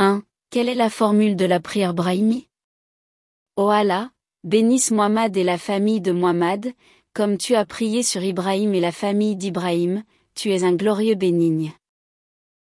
1. Quelle est la formule de la prière brahimi Ô oh Allah, bénisse Muhammad et la famille de Muhammad, comme tu as prié sur Ibrahim et la famille d'Ibrahim, tu es un glorieux bénigne.